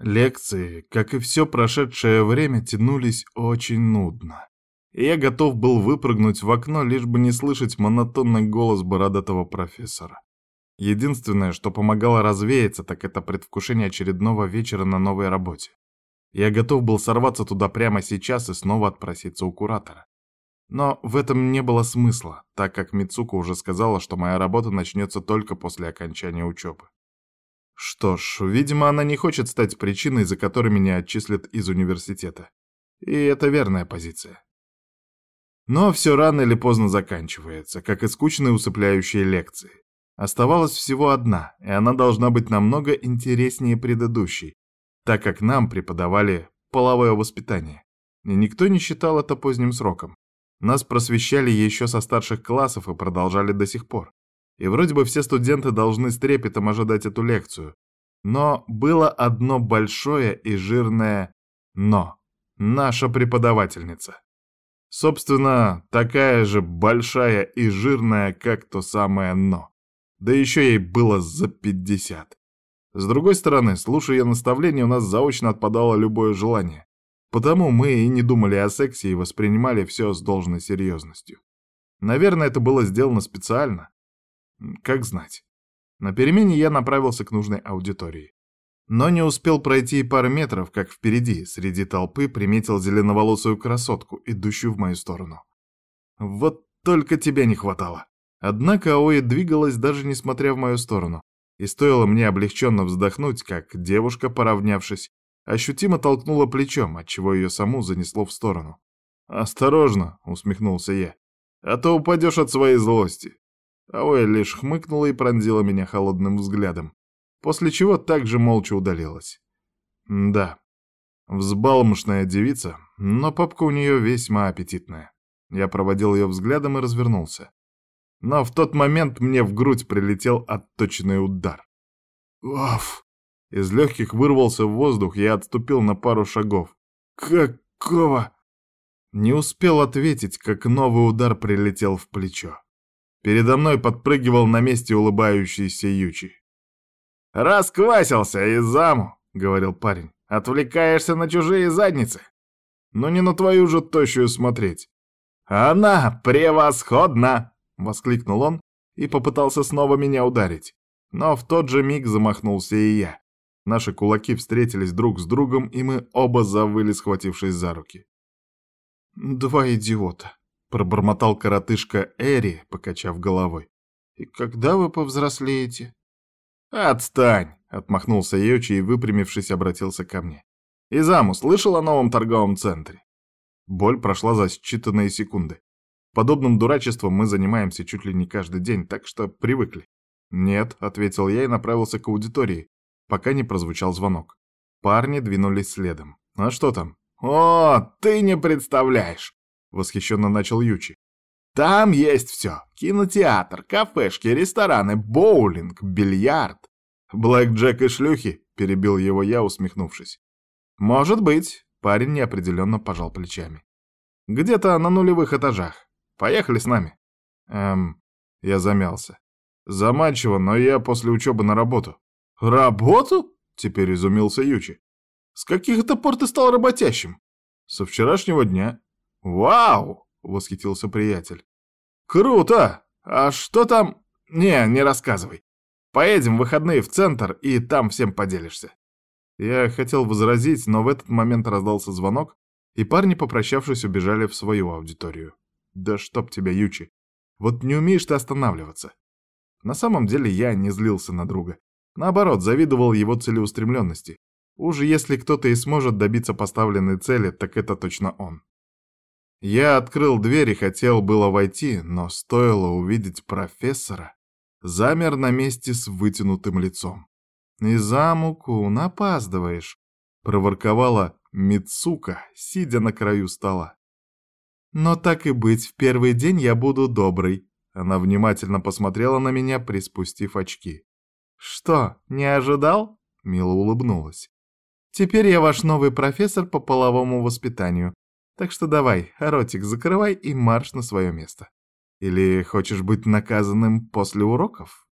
Лекции, как и все прошедшее время, тянулись очень нудно. И я готов был выпрыгнуть в окно, лишь бы не слышать монотонный голос бородатого профессора. Единственное, что помогало развеяться, так это предвкушение очередного вечера на новой работе. Я готов был сорваться туда прямо сейчас и снова отпроситься у куратора. Но в этом не было смысла, так как Мицука уже сказала, что моя работа начнется только после окончания учебы. Что ж, видимо, она не хочет стать причиной, за которой меня отчислят из университета. И это верная позиция. Но все рано или поздно заканчивается, как и скучные усыпляющие лекции. Оставалась всего одна, и она должна быть намного интереснее предыдущей, так как нам преподавали половое воспитание. И никто не считал это поздним сроком. Нас просвещали еще со старших классов и продолжали до сих пор. И вроде бы все студенты должны с трепетом ожидать эту лекцию. Но было одно большое и жирное «но». Наша преподавательница. Собственно, такая же большая и жирная, как то самое «но». Да еще ей было за 50. С другой стороны, слушая ее наставления, у нас заочно отпадало любое желание. Потому мы и не думали о сексе и воспринимали все с должной серьезностью. Наверное, это было сделано специально. Как знать. На перемене я направился к нужной аудитории. Но не успел пройти и пары метров, как впереди, среди толпы, приметил зеленоволосую красотку, идущую в мою сторону. Вот только тебя не хватало. Однако Аои двигалась даже несмотря в мою сторону, и стоило мне облегченно вздохнуть, как девушка, поравнявшись, ощутимо толкнула плечом, отчего ее саму занесло в сторону. «Осторожно!» — усмехнулся я. «А то упадешь от своей злости!» Аоя лишь хмыкнула и пронзила меня холодным взглядом, после чего также молча удалилась. Да, взбалмошная девица, но попка у нее весьма аппетитная. Я проводил ее взглядом и развернулся но в тот момент мне в грудь прилетел отточенный удар. Оф! Из легких вырвался в воздух, я отступил на пару шагов. Какого? Не успел ответить, как новый удар прилетел в плечо. Передо мной подпрыгивал на месте улыбающийся Ючи. «Расквасился из заму», — говорил парень. «Отвлекаешься на чужие задницы. Но не на твою же тощую смотреть. Она превосходна!» — воскликнул он и попытался снова меня ударить. Но в тот же миг замахнулся и я. Наши кулаки встретились друг с другом, и мы оба завыли, схватившись за руки. «Два идиота», — пробормотал коротышка Эри, покачав головой. «И когда вы повзрослеете?» «Отстань!» — отмахнулся Йочи и, выпрямившись, обратился ко мне. «Изаму, слышал о новом торговом центре?» Боль прошла за считанные секунды. Подобным дурачеством мы занимаемся чуть ли не каждый день, так что привыкли. «Нет», — ответил я и направился к аудитории, пока не прозвучал звонок. Парни двинулись следом. «А что там?» «О, ты не представляешь!» — восхищенно начал Ючи. «Там есть все. Кинотеатр, кафешки, рестораны, боулинг, бильярд. Блэк Джек и шлюхи», — перебил его я, усмехнувшись. «Может быть», — парень неопределенно пожал плечами. «Где-то на нулевых этажах. Поехали с нами». Эм, я замялся. Заманчиво, но я после учебы на работу. Работу? Теперь изумился Ючи. С каких это пор ты стал работящим? Со вчерашнего дня. Вау! Восхитился приятель. Круто! А что там? Не, не рассказывай. Поедем в выходные в центр, и там всем поделишься. Я хотел возразить, но в этот момент раздался звонок, и парни, попрощавшись, убежали в свою аудиторию. Да чтоб тебя, Ючи. Вот не умеешь ты останавливаться. На самом деле я не злился на друга. Наоборот, завидовал его целеустремленности. Уж если кто-то и сможет добиться поставленной цели, так это точно он. Я открыл дверь и хотел было войти, но стоило увидеть профессора, замер на месте с вытянутым лицом. «Изаму-кун, опаздываешь», — проворковала Мицука, сидя на краю стола. Но так и быть, в первый день я буду доброй. Она внимательно посмотрела на меня, приспустив очки. Что, не ожидал? Мила улыбнулась. Теперь я ваш новый профессор по половому воспитанию. Так что давай, ротик закрывай и марш на свое место. Или хочешь быть наказанным после уроков?